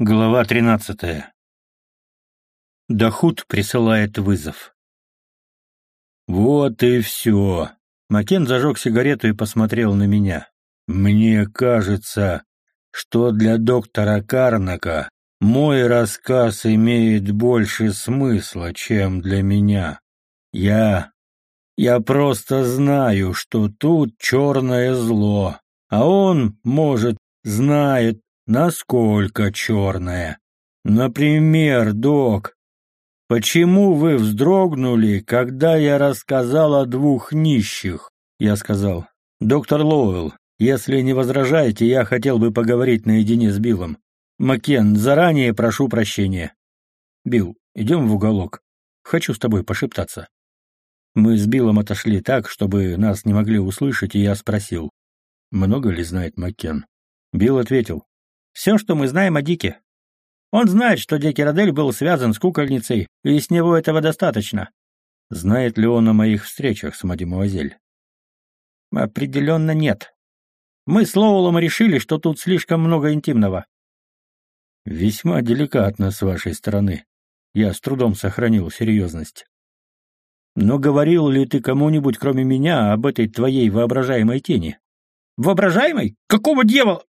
Глава 13. Дахут присылает вызов. Вот и все. Макен зажег сигарету и посмотрел на меня. Мне кажется, что для доктора Карнака мой рассказ имеет больше смысла, чем для меня. Я... Я просто знаю, что тут черное зло, а он, может, знает Насколько черная? Например, док, почему вы вздрогнули, когда я рассказал о двух нищих? Я сказал, доктор Лоуэлл, если не возражаете, я хотел бы поговорить наедине с Биллом. Макен, заранее прошу прощения. Билл, идем в уголок. Хочу с тобой пошептаться. Мы с Биллом отошли так, чтобы нас не могли услышать, и я спросил, много ли знает Макен. Билл ответил, все, что мы знаем о Дике. Он знает, что Декерадель был связан с кукольницей, и с него этого достаточно. Знает ли он о моих встречах с мадемуазель? Определенно нет. Мы с Лоулом решили, что тут слишком много интимного. Весьма деликатно с вашей стороны. Я с трудом сохранил серьезность. Но говорил ли ты кому-нибудь, кроме меня, об этой твоей воображаемой тени? Воображаемой? Какого дьявола?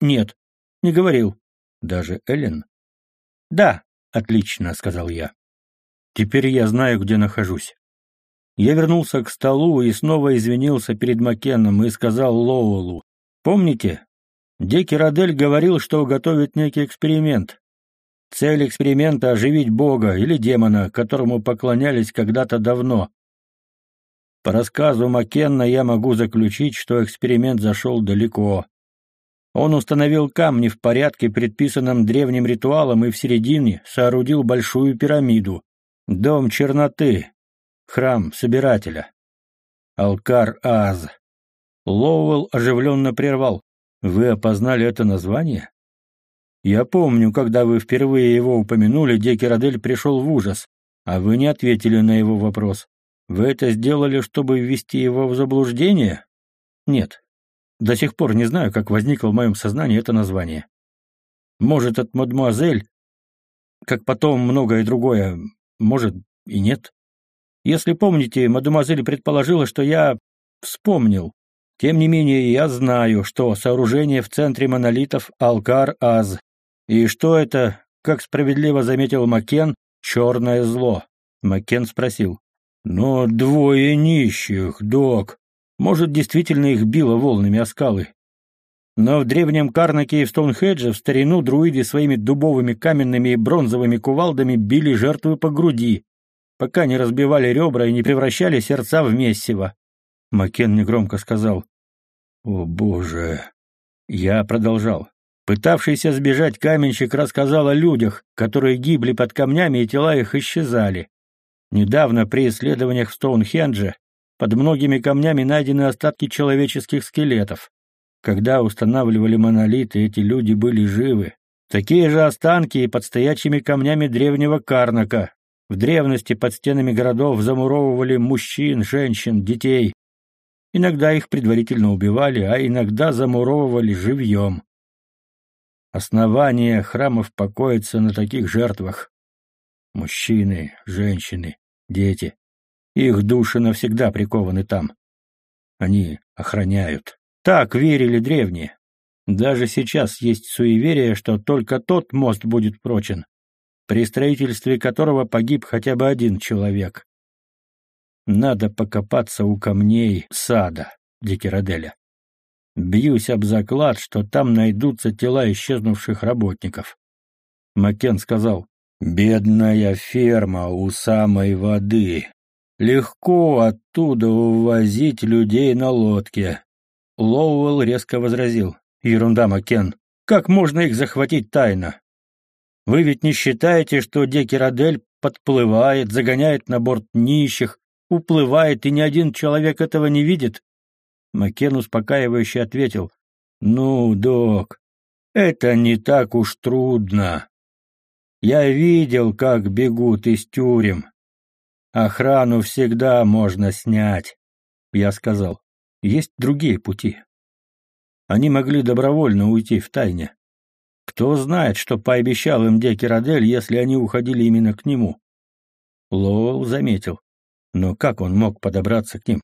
Нет, не говорил. Даже Эллен? Да, отлично, сказал я. Теперь я знаю, где нахожусь. Я вернулся к столу и снова извинился перед Маккеном и сказал Лоуэллу. Помните, Деки Радель говорил, что готовит некий эксперимент. Цель эксперимента — оживить бога или демона, которому поклонялись когда-то давно. По рассказу Маккенна я могу заключить, что эксперимент зашел далеко. Он установил камни в порядке, предписанном древним ритуалом, и в середине соорудил большую пирамиду. Дом черноты. Храм Собирателя. Алкар-Аз. Лоуэлл оживленно прервал. «Вы опознали это название?» «Я помню, когда вы впервые его упомянули, Декерадель пришел в ужас, а вы не ответили на его вопрос. Вы это сделали, чтобы ввести его в заблуждение?» «Нет, до сих пор не знаю, как возникло в моем сознании это название. Может, от мадемуазель, как потом многое другое, может и нет. Если помните, мадемуазель предположила, что я вспомнил. Тем не менее, я знаю, что сооружение в центре монолитов Алкар-Аз, и что это, как справедливо заметил Макен, черное зло. Макен спросил. «Но двое нищих, док. Может, действительно их било волнами о скалы. Но в древнем Карнаке и в Стоунхедже в старину друиды своими дубовыми, каменными и бронзовыми кувалдами били жертвы по груди, пока не разбивали ребра и не превращали сердца в мессиво. Макен негромко сказал «О, Боже!» Я продолжал. Пытавшийся сбежать каменщик рассказал о людях, которые гибли под камнями и тела их исчезали. Недавно при исследованиях в Стоунхендже под многими камнями найдены остатки человеческих скелетов. Когда устанавливали монолиты, эти люди были живы. Такие же останки и под стоячими камнями древнего Карнака. В древности под стенами городов замуровывали мужчин, женщин, детей. Иногда их предварительно убивали, а иногда замуровывали живьем. Основание храмов покоится на таких жертвах. Мужчины, женщины, дети. Их души навсегда прикованы там. Они охраняют. Так верили древние. Даже сейчас есть суеверие, что только тот мост будет прочен, при строительстве которого погиб хотя бы один человек. Надо покопаться у камней сада Дикераделя. Бьюсь об заклад, что там найдутся тела исчезнувших работников. Макен сказал, «Бедная ферма у самой воды. Легко оттуда увозить людей на лодке. Лоуэлл резко возразил. Ерунда, Макен. Как можно их захватить тайно? Вы ведь не считаете, что Декерадель подплывает, загоняет на борт нищих, уплывает, и ни один человек этого не видит? Макен успокаивающе ответил. Ну, док, это не так уж трудно. Я видел, как бегут из тюрем. Охрану всегда можно снять. Я сказал, есть другие пути. Они могли добровольно уйти в тайне. Кто знает, что пообещал им Декерадель, если они уходили именно к нему? Лоуэлл заметил. Но как он мог подобраться к ним?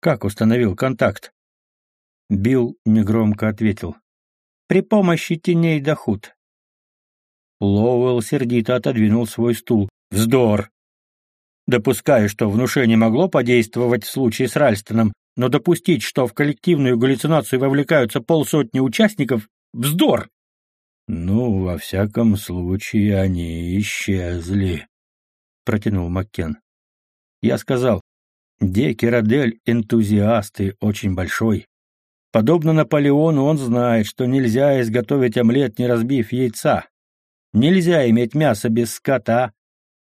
Как установил контакт? Билл негромко ответил. «При помощи теней Дахут». Лоуэлл сердито отодвинул свой стул. «Вздор! Допускаю, что внушение могло подействовать в случае с Ральстоном, но допустить, что в коллективную галлюцинацию вовлекаются полсотни участников — вздор!» «Ну, во всяком случае, они исчезли», — протянул Маккен. Я сказал, Декерадель энтузиаст и очень большой. Подобно Наполеону, он знает, что нельзя изготовить омлет, не разбив яйца. Нельзя иметь мясо без скота.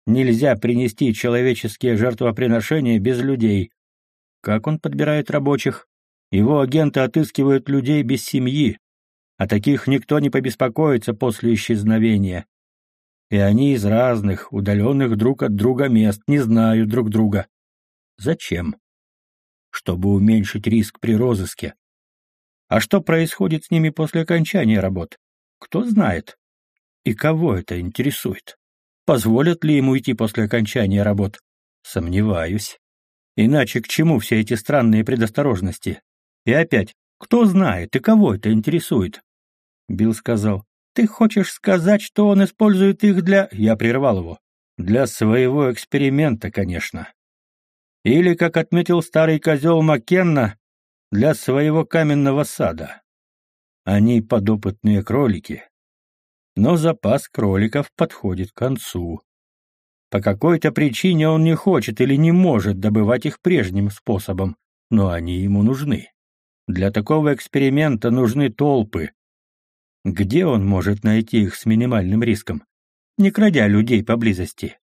Нельзя принести человеческие жертвоприношения без людей. Как он подбирает рабочих? Его агенты отыскивают людей без семьи. а таких никто не побеспокоится после исчезновения. И они из разных, удаленных друг от друга мест, не знают друг друга. Зачем? Чтобы уменьшить риск при розыске. А что происходит с ними после окончания работ? Кто знает? И кого это интересует? Позволят ли ему идти после окончания работ? Сомневаюсь. Иначе к чему все эти странные предосторожности? И опять, кто знает и кого это интересует? Билл сказал, ты хочешь сказать, что он использует их для... Я прервал его. Для своего эксперимента, конечно. Или, как отметил старый козел Маккенна, для своего каменного сада. Они подопытные кролики. Но запас кроликов подходит к концу. По какой-то причине он не хочет или не может добывать их прежним способом, но они ему нужны. Для такого эксперимента нужны толпы. Где он может найти их с минимальным риском? Не крадя людей поблизости.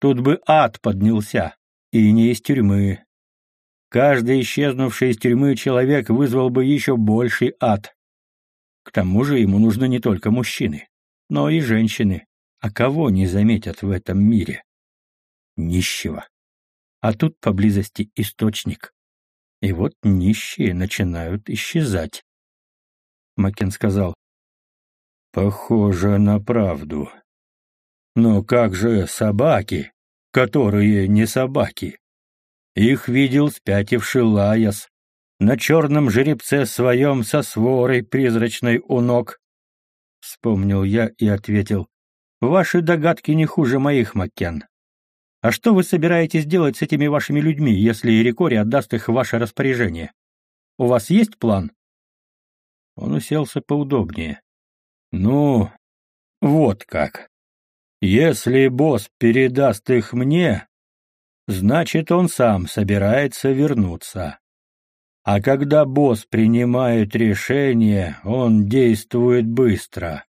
Тут бы ад поднялся, и не из тюрьмы, Каждый исчезнувший из тюрьмы человек вызвал бы еще больший ад. К тому же ему нужны не только мужчины, но и женщины. А кого не заметят в этом мире? Нищего. А тут поблизости источник. И вот нищие начинают исчезать. Макен сказал. Похоже на правду. Но как же собаки, которые не собаки? Их видел спятивший Лаяс, на черном жеребце своем со сворой призрачной у ног. Вспомнил я и ответил, «Ваши догадки не хуже моих, Маккен. А что вы собираетесь делать с этими вашими людьми, если Эрикори отдаст их в ваше распоряжение? У вас есть план?» Он уселся поудобнее. «Ну, вот как. Если босс передаст их мне, значит, он сам собирается вернуться. А когда босс принимает решение, он действует быстро.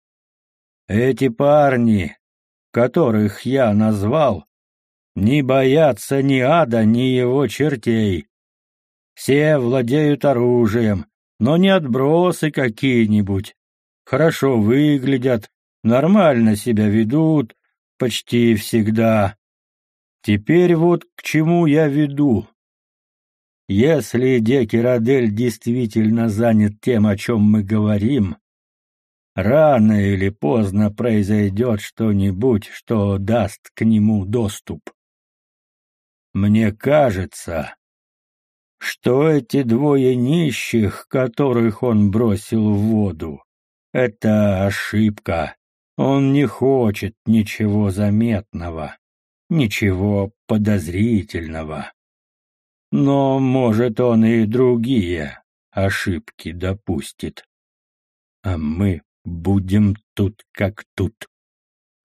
Эти парни, которых я назвал, не боятся ни ада, ни его чертей. Все владеют оружием, но не отбросы какие-нибудь. Хорошо выглядят, нормально себя ведут, почти всегда. Теперь вот к чему я веду. Если Декерадель действительно занят тем, о чем мы говорим, рано или поздно произойдет что-нибудь, что даст к нему доступ. Мне кажется, что эти двое нищих, которых он бросил в воду, это ошибка. Он не хочет ничего заметного. Ничего подозрительного. Но, может, он и другие ошибки допустит. А мы будем тут как тут.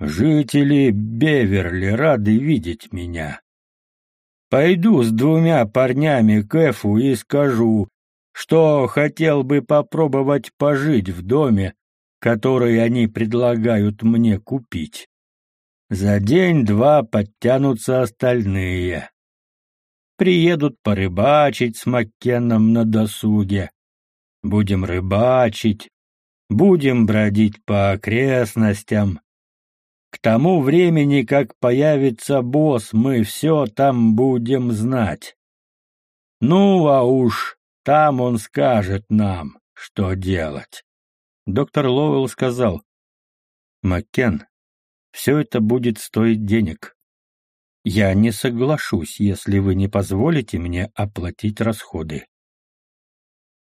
Жители Беверли рады видеть меня. Пойду с двумя парнями к Эфу и скажу, что хотел бы попробовать пожить в доме, который они предлагают мне купить. За день-два подтянутся остальные. Приедут порыбачить с Маккеном на досуге. Будем рыбачить, будем бродить по окрестностям. К тому времени, как появится босс, мы все там будем знать. Ну, а уж там он скажет нам, что делать. Доктор Лоуэлл сказал, Маккен, все это будет стоить денег. Я не соглашусь, если вы не позволите мне оплатить расходы.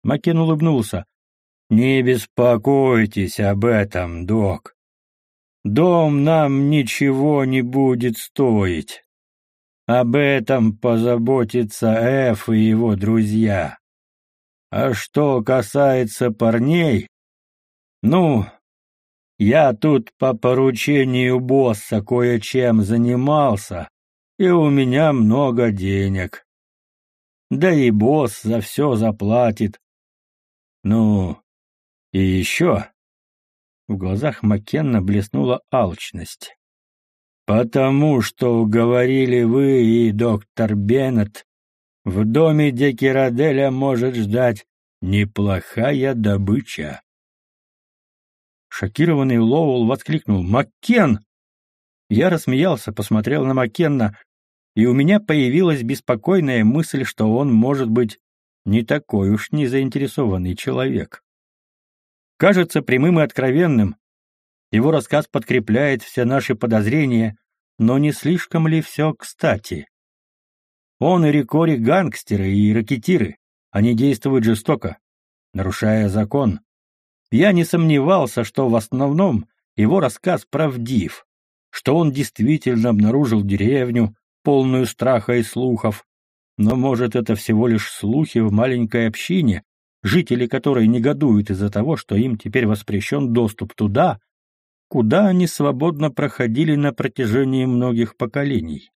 Маккен улыбнулся. Не беспокойтесь об этом, док. Дом нам ничего не будет стоить. Об этом позаботится Эф и его друзья. А что касается парней, ну, я тут по поручению босса кое-чем занимался, и у меня много денег. Да и босс за все заплатит. Ну, и еще. В глазах Маккенна блеснула алчность. «Потому что уговорили вы и доктор Беннет, в доме Декираделя может ждать неплохая добыча». Шокированный Лоуэлл воскликнул «Маккен!» Я рассмеялся, посмотрел на Маккенна, и у меня появилась беспокойная мысль, что он может быть не такой уж не заинтересованный человек. Кажется прямым и откровенным. Его рассказ подкрепляет все наши подозрения, но не слишком ли все кстати? Он и Рикори гангстеры и ракетиры. Они действуют жестоко, нарушая закон. Я не сомневался, что в основном его рассказ правдив, что он действительно обнаружил деревню, полную страха и слухов. Но, может, это всего лишь слухи в маленькой общине, жители которой негодуют из-за того, что им теперь воспрещен доступ туда, куда они свободно проходили на протяжении многих поколений.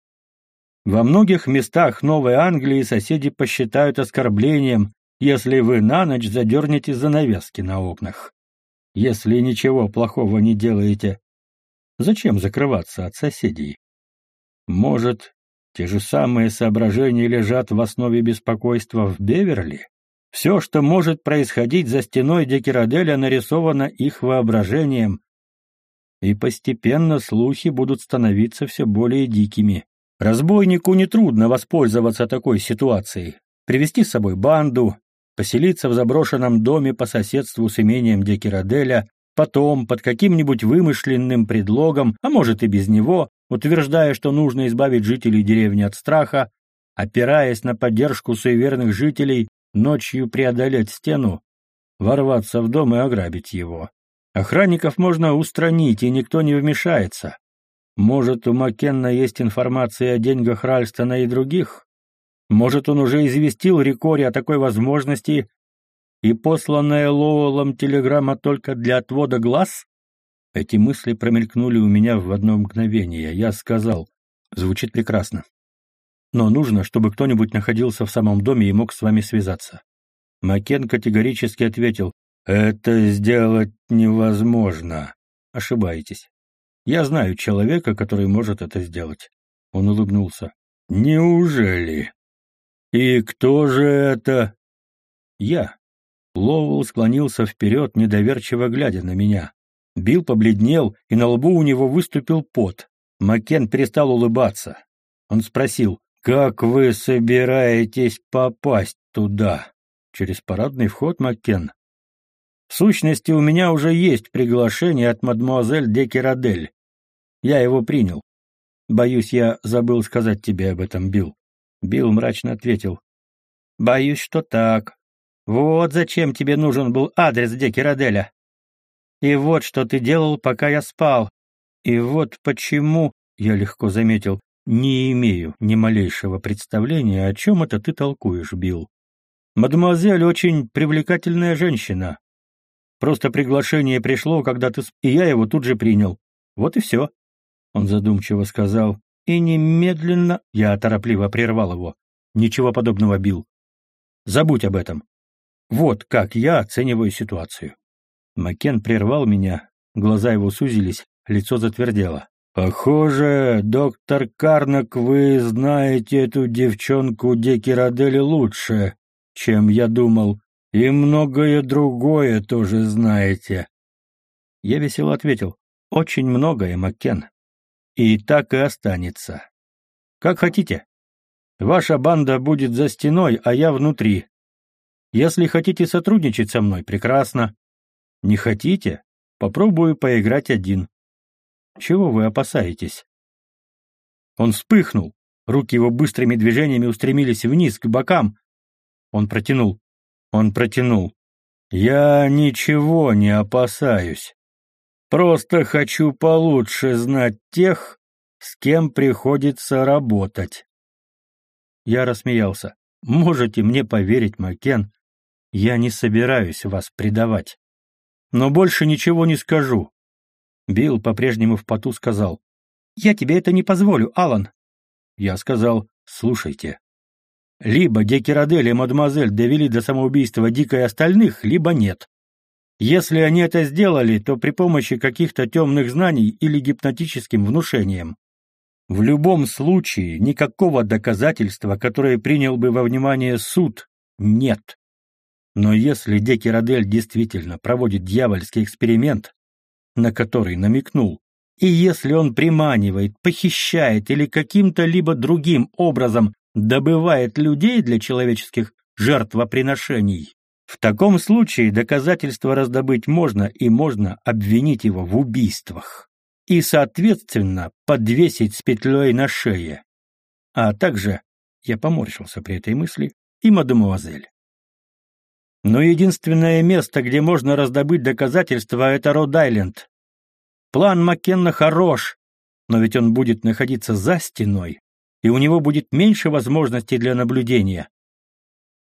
Во многих местах Новой Англии соседи посчитают оскорблением, если вы на ночь задернете занавески на окнах. Если ничего плохого не делаете, зачем закрываться от соседей? Может, те же самые соображения лежат в основе беспокойства в Беверли? Все, что может происходить за стеной Декираделя, нарисовано их воображением, и постепенно слухи будут становиться все более дикими. Разбойнику нетрудно воспользоваться такой ситуацией, привести с собой банду, поселиться в заброшенном доме по соседству с имением Декираделя, потом, под каким-нибудь вымышленным предлогом, а может и без него, утверждая, что нужно избавить жителей деревни от страха, опираясь на поддержку суеверных жителей, ночью преодолеть стену, ворваться в дом и ограбить его. Охранников можно устранить, и никто не вмешается. Может, у Маккенна есть информация о деньгах Ральстона и других? Может, он уже известил Рикори о такой возможности, и посланная Лоуэллом телеграмма только для отвода глаз? Эти мысли промелькнули у меня в одно мгновение. Я сказал, звучит прекрасно но нужно, чтобы кто-нибудь находился в самом доме и мог с вами связаться. Макен категорически ответил, «Это сделать невозможно». Ошибаетесь. Я знаю человека, который может это сделать. Он улыбнулся. Неужели? И кто же это? Я. Лоуэлл склонился вперед, недоверчиво глядя на меня. Билл побледнел, и на лбу у него выступил пот. Макен перестал улыбаться. Он спросил, «Как вы собираетесь попасть туда?» «Через парадный вход, Маккен?» «В сущности, у меня уже есть приглашение от мадемуазель Декерадель. Я его принял. Боюсь, я забыл сказать тебе об этом, Билл». Билл мрачно ответил. «Боюсь, что так. Вот зачем тебе нужен был адрес Декераделя. И вот что ты делал, пока я спал. И вот почему, я легко заметил, «Не имею ни малейшего представления, о чем это ты толкуешь, Билл. Мадемуазель очень привлекательная женщина. Просто приглашение пришло, когда ты... И я его тут же принял. Вот и все». Он задумчиво сказал. «И немедленно...» Я торопливо прервал его. «Ничего подобного, Билл. Забудь об этом. Вот как я оцениваю ситуацию». Макен прервал меня, глаза его сузились, лицо затвердело. «Похоже, доктор Карнак, вы знаете эту девчонку Декирадели лучше, чем я думал, и многое другое тоже знаете». Я весело ответил, «Очень многое, Маккен. И так и останется. Как хотите. Ваша банда будет за стеной, а я внутри. Если хотите сотрудничать со мной, прекрасно. Не хотите? Попробую поиграть один. Чего вы опасаетесь?» Он вспыхнул. Руки его быстрыми движениями устремились вниз, к бокам. Он протянул. Он протянул. «Я ничего не опасаюсь. Просто хочу получше знать тех, с кем приходится работать». Я рассмеялся. «Можете мне поверить, Макен, я не собираюсь вас предавать. Но больше ничего не скажу». Билл по-прежнему в поту сказал. «Я тебе это не позволю, Алан. Я сказал, слушайте. Либо Декерадель и мадемуазель довели до самоубийства Дика и остальных, либо нет. Если они это сделали, то при помощи каких-то темных знаний или гипнотическим внушением. В любом случае, никакого доказательства, которое принял бы во внимание суд, нет. Но если Декерадель действительно проводит дьявольский эксперимент, на который намекнул, и если он приманивает, похищает или каким-то либо другим образом добывает людей для человеческих жертвоприношений, в таком случае доказательства раздобыть можно и можно обвинить его в убийствах и, соответственно, подвесить с петлей на шее. А также, я поморщился при этой мысли, и мадемуазель. Но единственное место, где можно раздобыть доказательства, это Род-Айленд. План Маккенна хорош, но ведь он будет находиться за стеной, и у него будет меньше возможностей для наблюдения.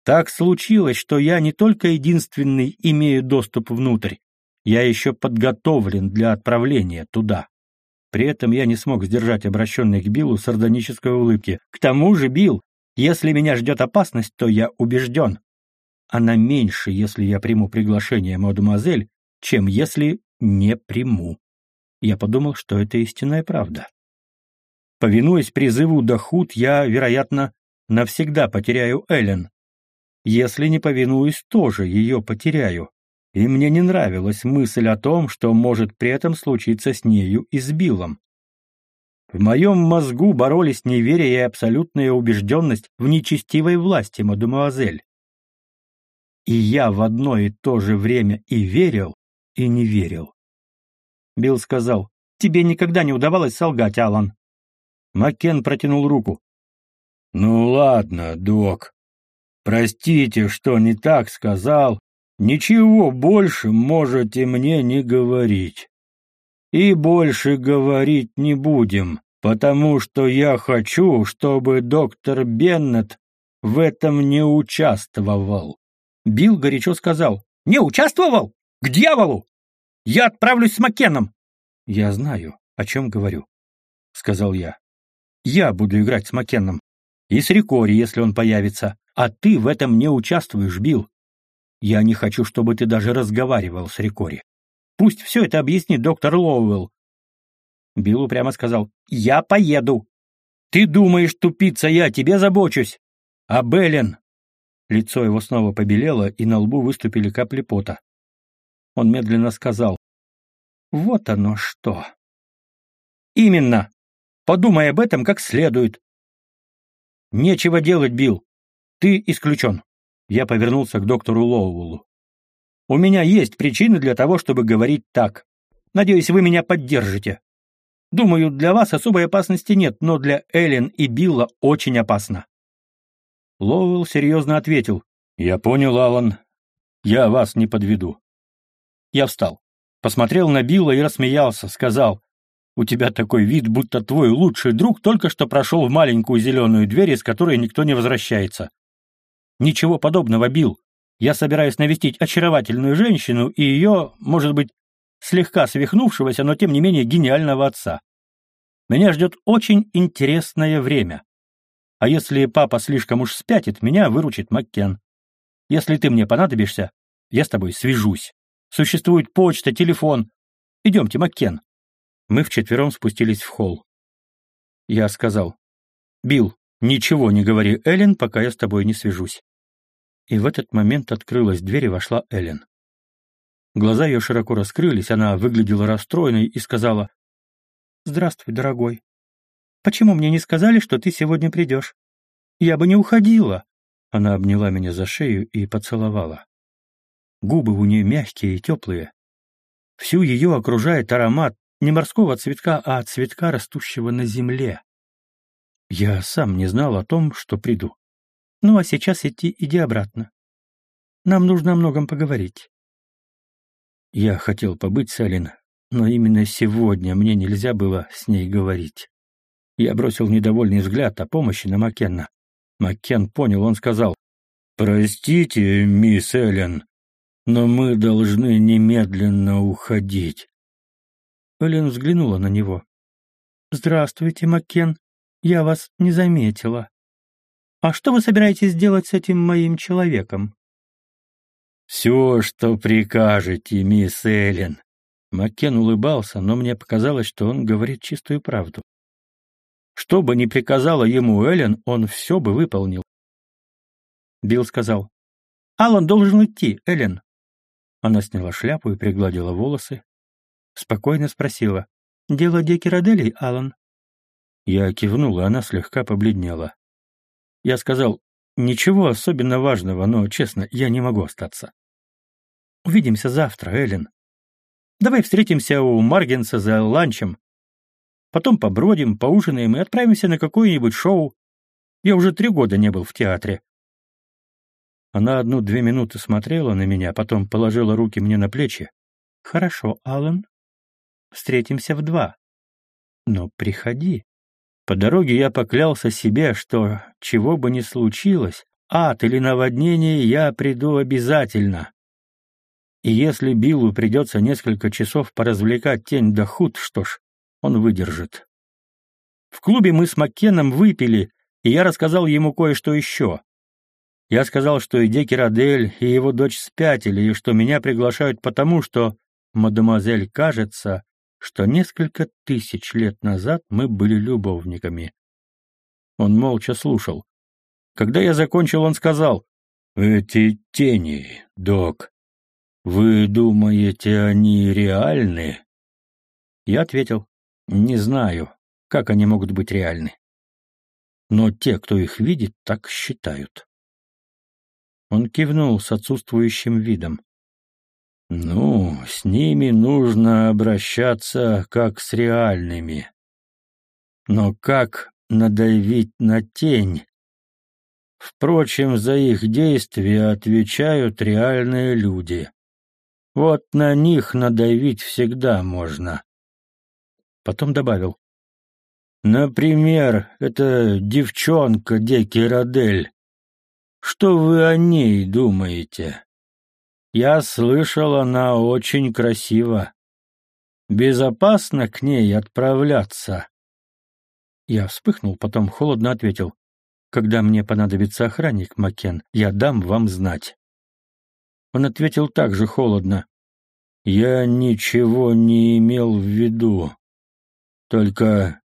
Так случилось, что я не только единственный имею доступ внутрь, я еще подготовлен для отправления туда. При этом я не смог сдержать обращенной к Биллу сардонической улыбки. К тому же, Билл, если меня ждет опасность, то я убежден. Она меньше, если я приму приглашение мадемуазель, чем если не приму. Я подумал, что это истинная правда. Повинуясь призыву Дахут, я, вероятно, навсегда потеряю Эллен. Если не повинуюсь, тоже ее потеряю и мне не нравилась мысль о том, что может при этом случиться с нею и с Биллом. В моем мозгу боролись неверие и абсолютная убежденность в нечестивой власти мадемуазель. И я в одно и то же время и верил, и не верил. Билл сказал, «Тебе никогда не удавалось солгать, Алан». Маккен протянул руку. «Ну ладно, док. Простите, что не так сказал, Ничего больше можете мне не говорить. И больше говорить не будем, потому что я хочу, чтобы доктор Беннет в этом не участвовал. Билл горячо сказал. «Не участвовал? К дьяволу! Я отправлюсь с Маккеном!» «Я знаю, о чем говорю», — сказал я. «Я буду играть с Маккеном. И с Рикори, если он появится. А ты в этом не участвуешь, Билл. Я не хочу, чтобы ты даже разговаривал с Рикори. Пусть все это объяснит доктор Лоуэлл. Биллу прямо сказал, «Я поеду». «Ты думаешь, тупица, я тебе забочусь?» «А Беллен?» Лицо его снова побелело, и на лбу выступили капли пота. Он медленно сказал, «Вот оно что!» «Именно! Подумай об этом как следует!» «Нечего делать, Билл. Ты исключен. Я повернулся к доктору Лоуэллу. «У меня есть причины для того, чтобы говорить так. Надеюсь, вы меня поддержите. Думаю, для вас особой опасности нет, но для Эллен и Билла очень опасно». Лоуэлл серьезно ответил. «Я понял, Алан. Я вас не подведу». Я встал, посмотрел на Билла и рассмеялся, сказал, «У тебя такой вид, будто твой лучший друг только что прошел в маленькую зеленую дверь, из которой никто не возвращается. Ничего подобного, Билл. Я собираюсь навестить очаровательную женщину и ее, может быть, слегка свихнувшегося, но тем не менее гениального отца. Меня ждет очень интересное время. А если папа слишком уж спятит, меня выручит Маккен. Если ты мне понадобишься, я с тобой свяжусь. Существует почта, телефон. Идемте, Маккен. Мы вчетвером спустились в холл. Я сказал, «Билл, ничего не говори Эллен, пока я с тобой не свяжусь». И в этот момент открылась дверь и вошла Эллен. Глаза ее широко раскрылись, она выглядела расстроенной и сказала, «Здравствуй, дорогой. Почему мне не сказали, что ты сегодня придешь? Я бы не уходила». Она обняла меня за шею и поцеловала. Губы у нее мягкие и теплые. Всю ее окружает аромат не морского цветка, а цветка, растущего на земле. Я сам не знал о том, что приду. Ну а сейчас идти, иди обратно. Нам нужно о многом поговорить. Я хотел побыть с Эллен, но именно сегодня мне нельзя было с ней говорить. Я бросил недовольный взгляд о помощи на Маккенна. Маккен понял, он сказал, «Простите, мисс Эллен, но мы должны немедленно уходить». Эллен взглянула на него. «Здравствуйте, Маккен. Я вас не заметила. А что вы собираетесь делать с этим моим человеком?» «Все, что прикажете, мисс Эллен». Маккен улыбался, но мне показалось, что он говорит чистую правду. Что бы ни приказала ему Эллен, он все бы выполнил. Билл сказал, «Аллан должен идти, Эллен». Она сняла шляпу и пригладила волосы. Спокойно спросила, «Дело Декераделей, Аллан?» Я кивнул, и она слегка побледнела. Я сказал, «Ничего особенно важного, но, честно, я не могу остаться». «Увидимся завтра, Эллен. Давай встретимся у Маргенса за ланчем. Потом побродим, поужинаем и отправимся на какое-нибудь шоу. Я уже три года не был в театре». Она одну-две минуты смотрела на меня, потом положила руки мне на плечи. «Хорошо, Аллен. Встретимся в два. Но приходи». По дороге я поклялся себе, что, чего бы ни случилось, ад или наводнение, я приду обязательно. И если Биллу придется несколько часов поразвлекать тень да худ, что ж, он выдержит. В клубе мы с Маккеном выпили, и я рассказал ему кое-что еще. Я сказал, что и Декерадель, и его дочь спятили, и что меня приглашают потому, что, мадемуазель, кажется, что несколько тысяч лет назад мы были любовниками. Он молча слушал. Когда я закончил, он сказал, «Эти тени, док, вы думаете, они реальны?» Я ответил, не знаю, как они могут быть реальны. Но те, кто их видит, так считают. Он кивнул с отсутствующим видом. Ну, с ними нужно обращаться как с реальными. Но как надавить на тень? Впрочем, за их действия отвечают реальные люди. Вот на них надавить всегда можно. Потом добавил. Например, эта девчонка Деки Родель. Что вы о ней думаете? Я слышал, она очень красива. Безопасно к ней отправляться. Я вспыхнул, потом холодно ответил. Когда мне понадобится охранник, Макен, я дам вам знать. Он ответил также холодно. Я ничего не имел в виду. Только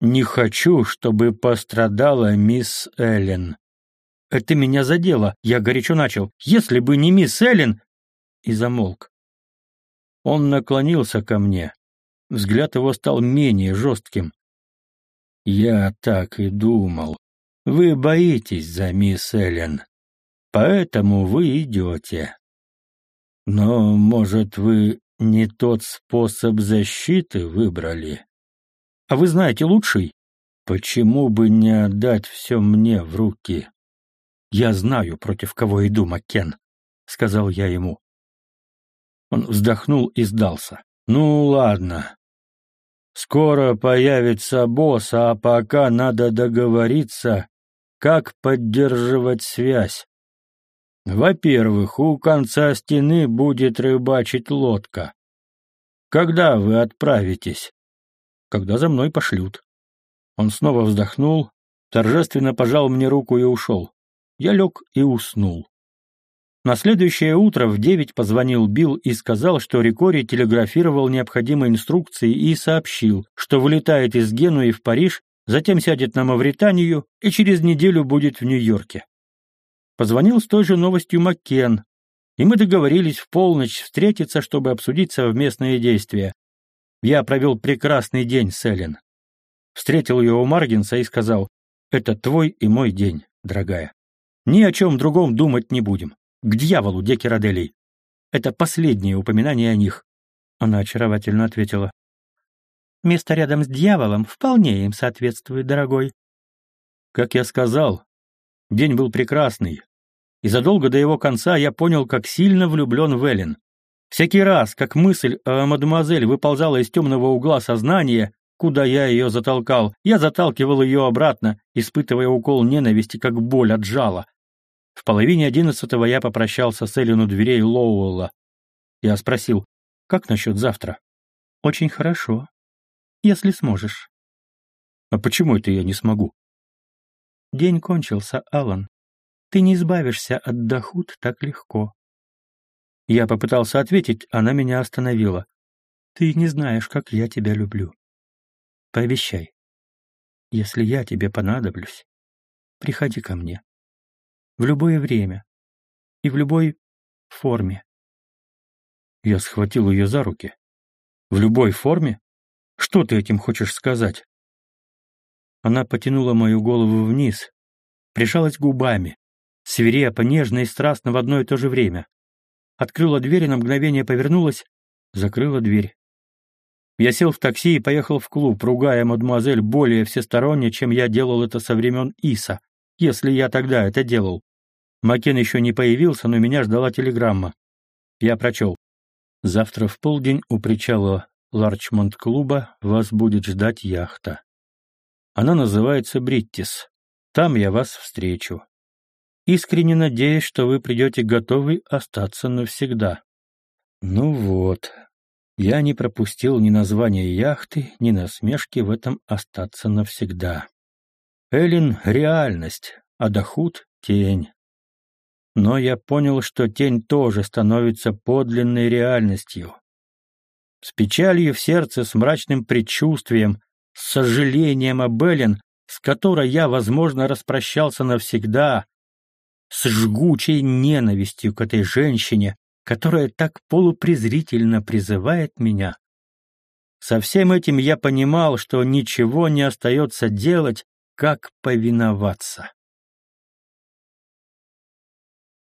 не хочу, чтобы пострадала мисс Эллен. Это меня задело. Я горячо начал. Если бы не мисс Эллен... И замолк. Он наклонился ко мне. Взгляд его стал менее жестким. Я так и думал. Вы боитесь за мисс Эллен. Поэтому вы идете. Но, может, вы не тот способ защиты выбрали. А вы знаете лучший? Почему бы не отдать все мне в руки? Я знаю, против кого иду, Маккен, сказал я ему. Он вздохнул и сдался. Ну ладно. Скоро появится босс, а пока надо договориться, как поддерживать связь. Во-первых, у конца стены будет рыбачить лодка. Когда вы отправитесь? Когда за мной пошлют. Он снова вздохнул, торжественно пожал мне руку и ушел. Я лег и уснул. На следующее утро в девять позвонил Билл и сказал, что Рикори телеграфировал необходимые инструкции и сообщил, что вылетает из Генуи в Париж, затем сядет на Мавританию и через неделю будет в Нью-Йорке. Позвонил с той же новостью Маккен, и мы договорились в полночь встретиться, чтобы обсудить совместные действия. Я провел прекрасный день с Эллен. Встретил ее у Маргинса и сказал, «Это твой и мой день, дорогая. Ни о чем другом думать не будем. К дьяволу, Декераделей. Это последнее упоминание о них». Она очаровательно ответила, Место рядом с дьяволом вполне им соответствует, дорогой. Как я сказал, день был прекрасный, и задолго до его конца я понял, как сильно влюблен в Эллен. Всякий раз, как мысль о мадемуазель выползала из темного угла сознания, куда я ее затолкал, я заталкивал ее обратно, испытывая укол ненависти, как боль от жала. В половине одиннадцатого я попрощался с Эллен у дверей Лоуэлла. Я спросил, как насчет завтра? Очень хорошо, если сможешь. А почему это я не смогу? День кончился, Алан. Ты не избавишься от Дахут так легко. Я попытался ответить, она меня остановила. Ты не знаешь, как я тебя люблю. Пообещай. Если я тебе понадоблюсь, приходи ко мне. В любое время и в любой форме. Я схватил ее за руки. В любой форме? Что ты этим хочешь сказать? Она потянула мою голову вниз, прижалась губами, свирепо, нежно и страстно в одно и то же время. Открыла дверь и на мгновение повернулась, закрыла дверь. Я сел в такси и поехал в клуб, ругая мадемуазель более всесторонне, чем я делал это со времен Иса, если я тогда это делал. Макен еще не появился, но меня ждала телеграмма. Я прочел. «Завтра в полдень у причала Ларчмонд-клуба вас будет ждать яхта. Она называется Бриттис. Там я вас встречу. Искренне надеюсь, что вы придете готовы остаться навсегда. Ну вот, я не пропустил ни названия яхты, ни насмешки в этом остаться навсегда. Эллен — реальность, а Дахут — тень. Но я понял, что тень тоже становится подлинной реальностью. С печалью в сердце, с мрачным предчувствием, с сожалением об Эллен, с которой я, возможно, распрощался навсегда, с жгучей ненавистью к этой женщине, которая так полупрезрительно призывает меня. Со всем этим я понимал, что ничего не остается делать, как повиноваться.